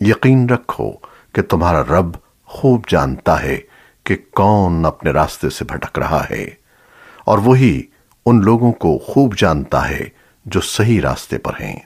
یقین رکھو کہ تمہارا رب خوب جانتا ہے کہ کون اپنے راستے سے بھٹک رہا ہے۔ اور وہی ان لوگوں کو خوب جانتا ہے جو صحیح راستے پر ہیں۔